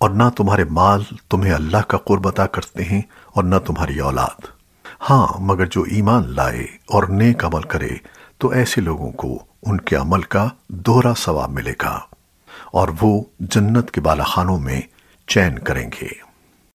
اور نہ تمہارے مال تمہیں اللہ کا قرب عطا کرتے ہیں اور نہ تمہاری اولاد۔ ہاں مگر جو ایمان لائے اور نیک عمل کرے، تو ایسے لوگوں کو ان کے عمل کا دوہرا ثواب ملے گا اور وہ جنت کے بالا خانوں میں چین کریں گے۔